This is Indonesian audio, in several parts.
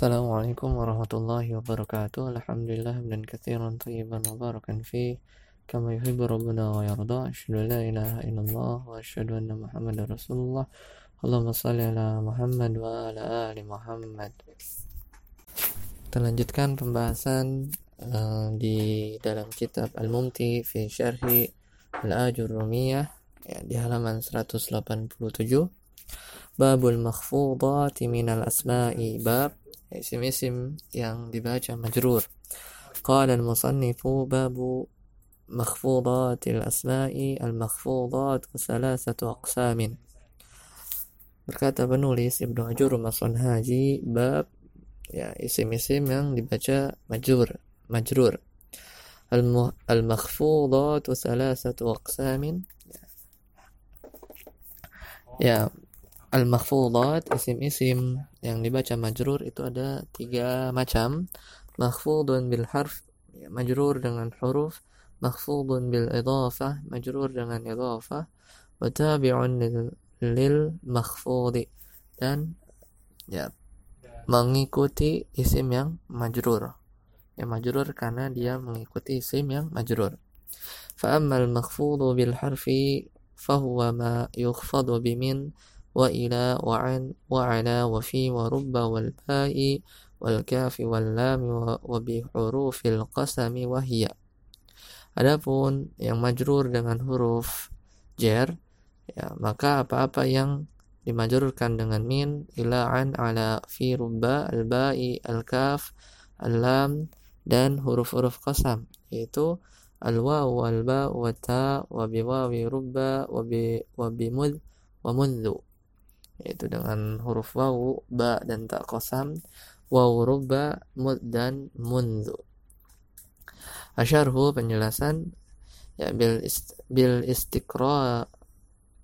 Assalamualaikum warahmatullahi wabarakatuh. Alhamdulillah dan katsiran tayyiban mubarakan fi kama yuhibbu rabbuna wa yarda. Asyhadu an la ilaha illallah wa asyhadu anna Muhammadar Rasulullah. Allahumma shalli ala Muhammad wa ala ali Muhammad. Kita lanjutkan pembahasan uh, di dalam kitab Al-Mumti fi Syarhi Al-Ajur Rumiyah ya, di halaman 187. Babul makhfudati minal asma'i bab isim-isim yang dibaca majrur. Qala al-musannifu babu makhfudatil asma'i al-makhfudat salasatu aqsamin. Berkata penulis Ibnu Ajur Mason Haji bab ya isim-isim yang dibaca majrur, majrur. Al-makhfudat salasatu aqsamin. Ya, Al-makhfudat isim-isim yang dibaca majrur itu ada tiga macam. Makhfudun bil harf ya, majrur dengan huruf, makhfudun bil idhafah majrur dengan idhafah, wa tabi'un lil, lil makhfudi dan ya mengikuti isim yang majrur. Ya majrur karena dia mengikuti isim yang majrur. Fa ammal makhfudu bil harfi fahuwa ma yukhfadu bimin وإلى وعن وعلى وفي ورب والباء والكاف واللام وبحروف القسم وهي Adapun yang majrur dengan huruf jar ya maka apa-apa yang dimajrurkan dengan min ila an ala fi rubba al ba'i al kaf al lam dan huruf-huruf qasam yaitu al waw wal ba wa ta wa bi wawi rubba wa bi wa bi mud wa mundhu yaitu dengan huruf wawu, ba dan tak kosam, wawu ruba, mud dan mundu. Asyarhu penjelasan ya bil ist, bil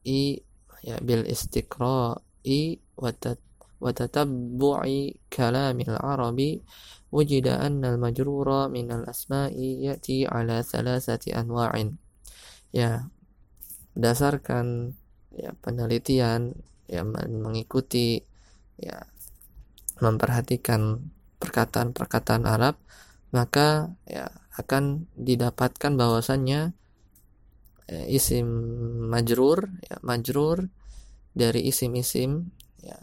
i ya bil i watat وتتبع كلام العرب وجد أن المجرور من الأسماء يأتي على ثلاثة أنواع ya berdasarkan ya penelitian ya mengikuti ya memperhatikan perkataan-perkataan Arab maka ya akan didapatkan bahwasannya ya, isim majrur ya majrur dari isim-isim ya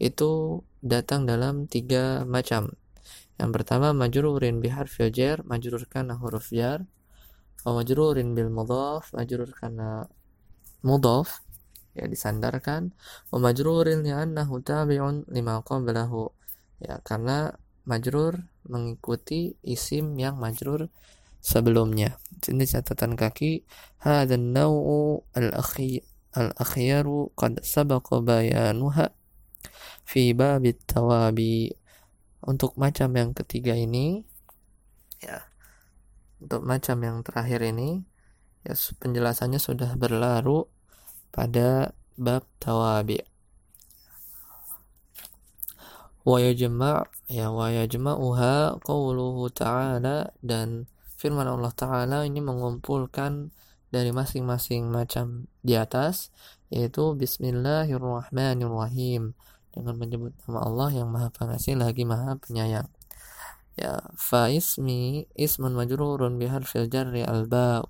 itu datang dalam tiga macam. Yang pertama majrurin biharfil jar majrur karena huruf jar. Majrurin bil mudhaf majrur karena mudhaf ya disandarkan wa majrurin li'annahu tabi'un lima qablahu. Ya karena majrur mengikuti isim yang majrur sebelumnya. Ini catatan kaki hadan naw'u al-akhi al-akhyaru qad sabaqa bayanuha fi babit tawabi. Untuk macam yang ketiga ini ya untuk macam yang terakhir ini ya penjelasannya sudah berlalu pada bab tawabi wa yajma' ya wa yajma'uha qawluhu ta'ala dan firman Allah taala ini mengumpulkan dari masing-masing macam di atas yaitu bismillahirrahmanirrahim dengan menyebut nama Allah yang Maha Pengasih lagi Maha Penyayang. Ya, fa ismi ismun majrurun biharfil jarri al ba.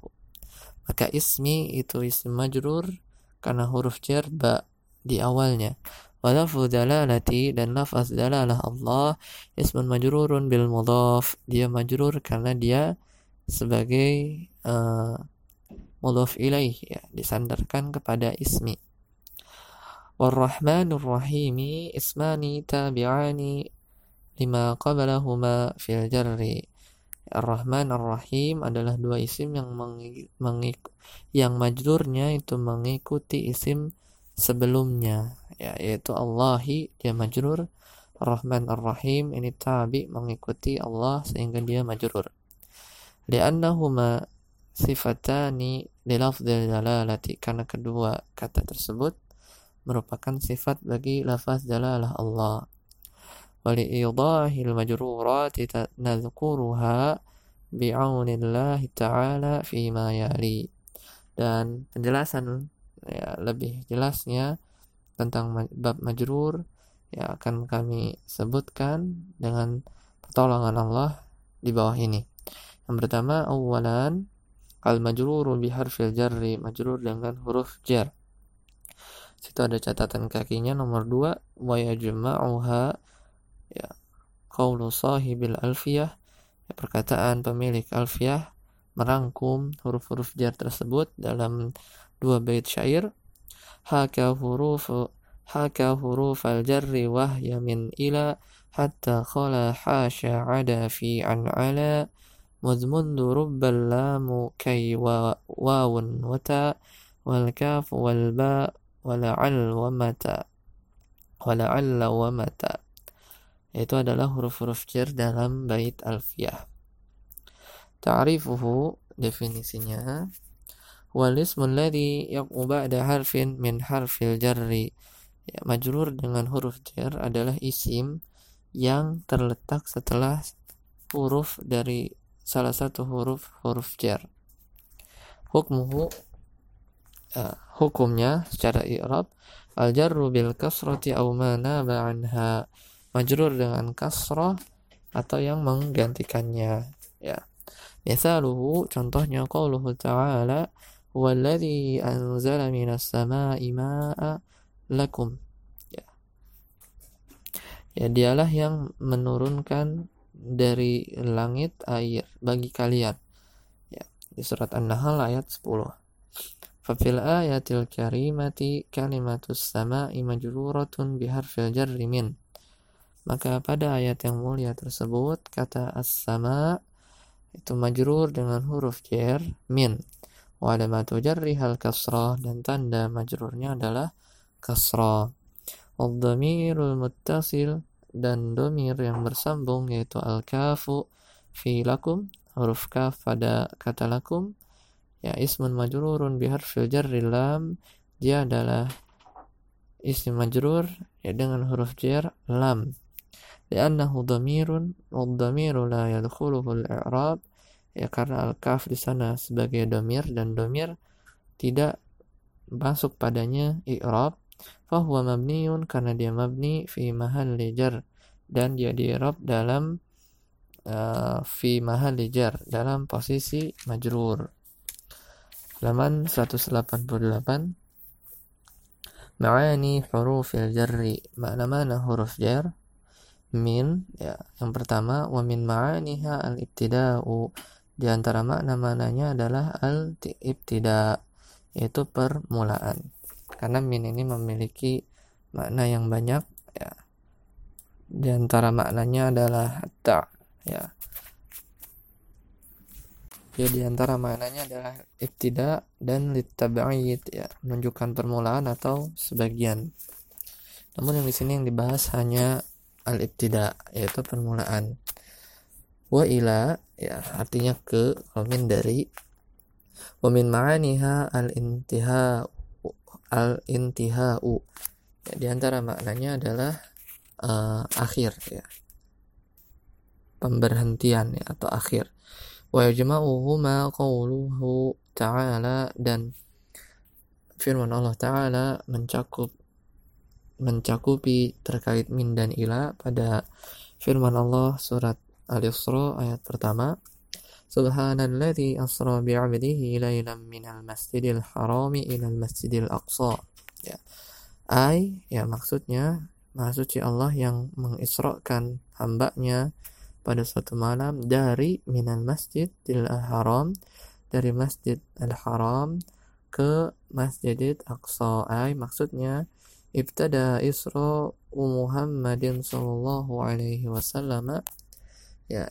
Maka ismi itu isim majrur karena huruf jar ba di awalnya. Walafu dalalati dan lafaz dalalah Allah ismun majrurun bil mudhaf. Dia majrur karena dia sebagai uh, mudhaf ilaih ya, disandarkan kepada ismi. Warrahmanur Rahimi ismani tabi'ani lima qablahuma fil jarri. Ar-Rahman Ar-Rahim adalah dua isim yang mengik yang majrurnya itu mengikuti isim sebelumnya ya yaitu Allahi dia majrur. Ar-Rahman Ar-Rahim ini tabi mengikuti Allah sehingga dia majrur. Li'annahuma sifatani li lafdzil dalalati karena kedua kata tersebut merupakan sifat bagi lafaz dalalah Allah ولإيضاح المجرورات نذكرها بعون الله تعالى فيما يلي dan penjelasan ya, lebih jelasnya tentang bab majrur ya akan kami sebutkan dengan pertolongan Allah di bawah ini. Yang pertama awalan al majruru bi harfil jarri majrur dengan huruf jar. Situ ada catatan kakinya nomor dua wa yajma'uha ya qaulu sahibil alfiyah ya, perkataan pemilik alfiyah merangkum huruf-huruf jar tersebut dalam dua bait syair haka huruf haka huruf al-jarri wahya min ila hatta khala hasya ada fi an ala مذ رب اللام كي واو وتاء والكاف والباء ولعل ومتى ولعل ومتى itu adalah huruf-huruf jar dalam bait alfiyah ta'rifuhu definisinya wal ismu alladhi yaqu ba'da harfin min harfil jarri. Ya, majrur dengan huruf jar adalah isim yang terletak setelah huruf dari salah satu huruf huruf jar. Hukmuhu uh, hukumnya secara i'rab al jarru bil kasrati aw ma naba anha majrur dengan kasrah atau yang menggantikannya ya. Misaluhu contohnya qauluhu ta'ala huwallazi anzala minas sama'i ma'a lakum ya. Ya dialah yang menurunkan dari langit air bagi kalian. Ya, di surat An-Nahl ayat 10. Fafil ayatil karimati kalimatus sama'i majruratun biharfil jarri min. Maka pada ayat yang mulia tersebut kata as-sama itu majrur dengan huruf jar min. Wa alamatu jarri hal kasrah dan tanda majrurnya adalah kasrah. Wad-dhamirul muttasil dan domir yang bersambung yaitu al-kafu fi lakum huruf kaf pada kata lakum ya ismun majrurun biharfil jarri lam dia adalah isim majrur ya dengan huruf jar lam dhamirun wad dhamiru la yadkhuluhu al-i'rab ya karena al-kaf di sana sebagai domir dan domir tidak masuk padanya i'rab. Fahuwa mabniun karena dia mabni fi mahalli jar. Dan dia di i'rab dalam uh, fi mahalli jar dalam posisi majrur. Halaman 188 Ma'ani hurufil jarri Makna-mana huruf jar Min ya, Yang pertama Wa min ma'aniha al-ibtida'u. Di antara makna-mananya adalah al-ibtida' Yaitu permulaan. Karena min ini memiliki makna yang banyak ya. Di antara maknanya adalah hatta ya. Ya di antara maknanya adalah ibtida dan litab'id ya. Menunjukkan permulaan atau sebagian. Namun yang di sini yang dibahas hanya al ibtida yaitu permulaan wa ila ya artinya ke min dari wa min ma'aniha al intiha al-intihau. Ya, di antara maknanya adalah uh, akhir ya. Pemberhentian ya atau akhir. Wa yajma'uhuma qawluhu ta'ala dan firman Allah taala mencakup mencakupi terkait min dan ila pada firman Allah surat Al-Isra ayat pertama Subhanalladzi asra bi'abdihi lailan minal masjidil harami ilal masjidil aqsa. Ya. Ai, ya maksudnya, Maha suci Allah yang mengisrakan hambanya pada suatu malam dari minal masjidil haram, dari masjid al-haram ke masjidil aqsa. Ai, maksudnya, ibtada isra Muhammadin sallallahu alaihi wasallam. Ya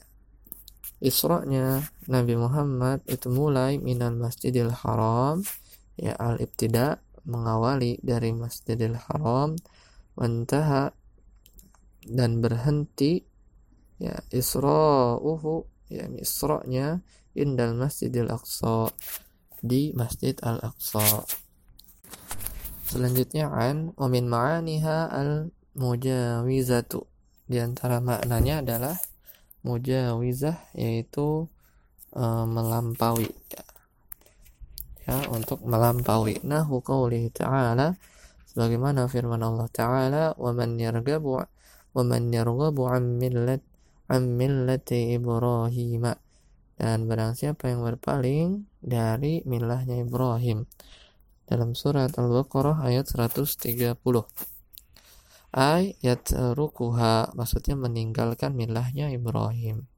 Isra'nya Nabi Muhammad itu mulai minal Masjidil Haram. Ya al-ibtida mengawali dari Masjidil Haram wantaha dan berhenti. Ya Isra'uhu ya Isra'nya indal Masjidil Aqsa di Masjid Al-Aqsa selanjutnya an wa min ma'aniha al-mujawizatu. Di antara maknanya adalah mujawizah yaitu e, melampaui. Ya. ya untuk melampaui. Nahu qaulihi ta'ala sebagaimana firman Allah taala wa man yarghabu wa man yarghabu an millat an millati Ibrahim dan barang siapa yang berpaling dari milahnya Ibrahim dalam surat Al-Baqarah ayat 130 ayat rukuha maksudnya meninggalkan milahnya Ibrahim.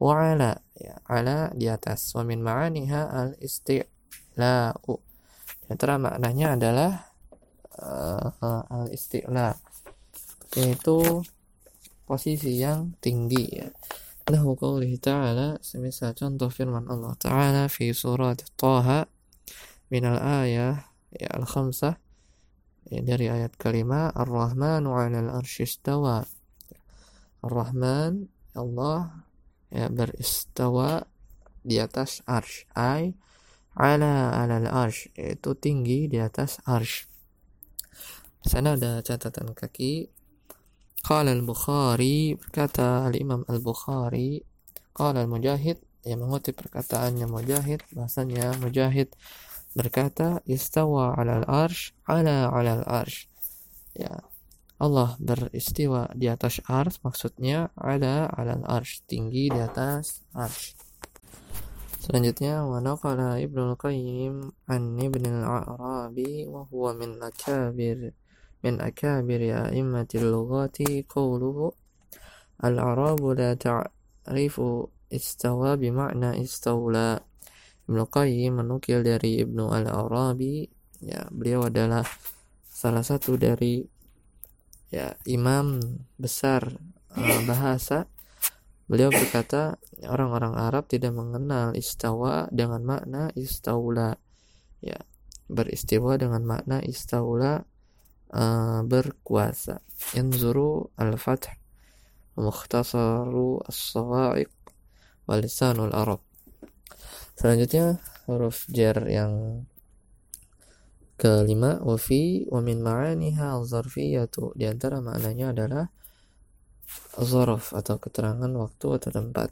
Wa ala ya, ala di atas. Wa min ma'aniha al istila'u di antara maknanya adalah uh, uh, al istila yaitu posisi yang tinggi ya. Lahu qawlihi ta'ala semisal contoh firman Allah Ta'ala fi surat Taha min al-ayah ya al-khamsah. Ya, dari ayat kelima Ar-Rahmanu 'alal arsy istawa. Ar-Rahman Allah ya beristawa di atas arsh. Ay ala alal arsh yaitu tinggi di atas arsh. Sana ada catatan kaki. Qala al-Bukhari berkata al-Imam al-Bukhari Qala al-Mujahid yang mengutip perkataannya Mujahid bahasanya Mujahid berkata istawa ala al arsh ala ala al arsh. Ya. Allah beristiwa di atas arsh maksudnya ada ala al arsh tinggi di atas arsh. Selanjutnya wanakala ibnu al qayyim an ibn al-arabi wa min akabir min akabir ya immatil lughati qawluhu al-arabu la ta'rifu istawa bima'na istawla. Ibnu Qayyim menukil dari Ibnu Al-Arabi ya beliau adalah salah satu dari ya imam besar uh, bahasa. Beliau berkata orang-orang Arab tidak mengenal istawa dengan makna istaula. Ya beristiwa dengan makna istaula uh, berkuasa. Yanzuru al-fath mukhtasaru as-sawa'iq walisanul arab selanjutnya huruf jar yang kelima wafi wa min ma'aniha zarfiyatu di antara maknanya adalah zarf atau keterangan waktu atau tempat.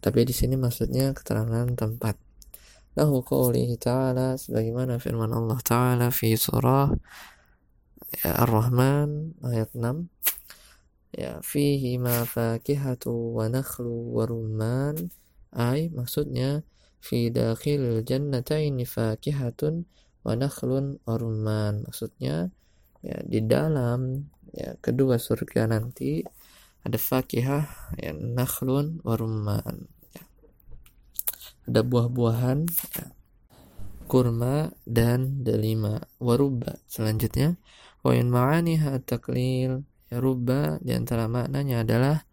Tapi di sini maksudnya keterangan tempat. Lahu qawlihi ta'ala sebagaimana firman Allah ta'ala fi surah ya, Ar-Rahman ayat 6 ya fihi ma fakihatu wa nakhlu wa rumman ay maksudnya fi dakhil jannataini fakihatun wa nakhlun wa rumman. Maksudnya ya di dalam ya kedua surga nanti ada fakihah ya nakhlun wa rumman. Ya. ada buah-buahan ya, kurma dan delima. Waruba selanjutnya. Wa in ma'aniha taklil. Ya rubba di antara maknanya adalah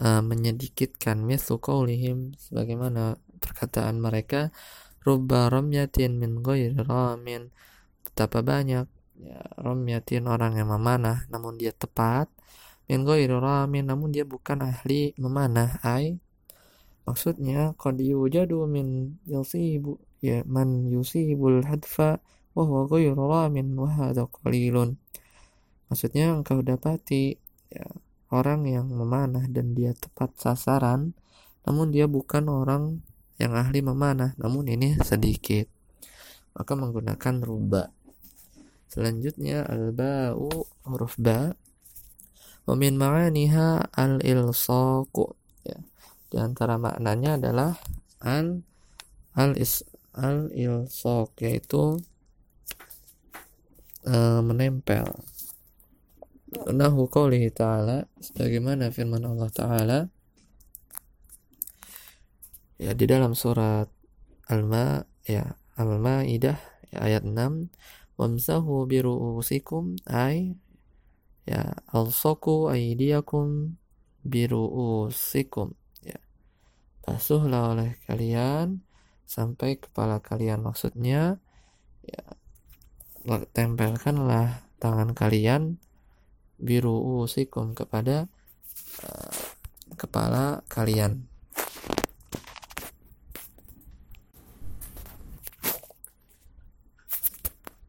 uh, menyedikitkan mithlu qaulihim sebagaimana perkataan mereka rubba ramyatin min ghairi ramin. Betapa banyak ya ramyatin orang yang memanah namun dia tepat. Min ghairi ramin namun dia bukan ahli memanah ai. Maksudnya qad yujadu min yusibu ya man yusibul hadfa wa ghairu ramin wa hadha qalilun. Maksudnya engkau dapati ya, orang yang memanah dan dia tepat sasaran namun dia bukan orang yang ahli memanah namun ini sedikit. Maka menggunakan ruba. Selanjutnya al-ba'u huruf ba. Wa min ma'aniha al-ilsaqu. Ya. Di antara maknanya adalah al al is al yaitu uh, menempel. Nahu qawlihi ta'ala sebagaimana firman Allah taala ya di dalam surat Al-Ma ya Al-Maidah ya, ayat 6 wamsahu biru'usikum ay ya alsaku aydiyakum biru'usikum ya basuhlah oleh kalian sampai kepala kalian maksudnya ya tempelkanlah tangan kalian biru usikum kepada uh, kepala kalian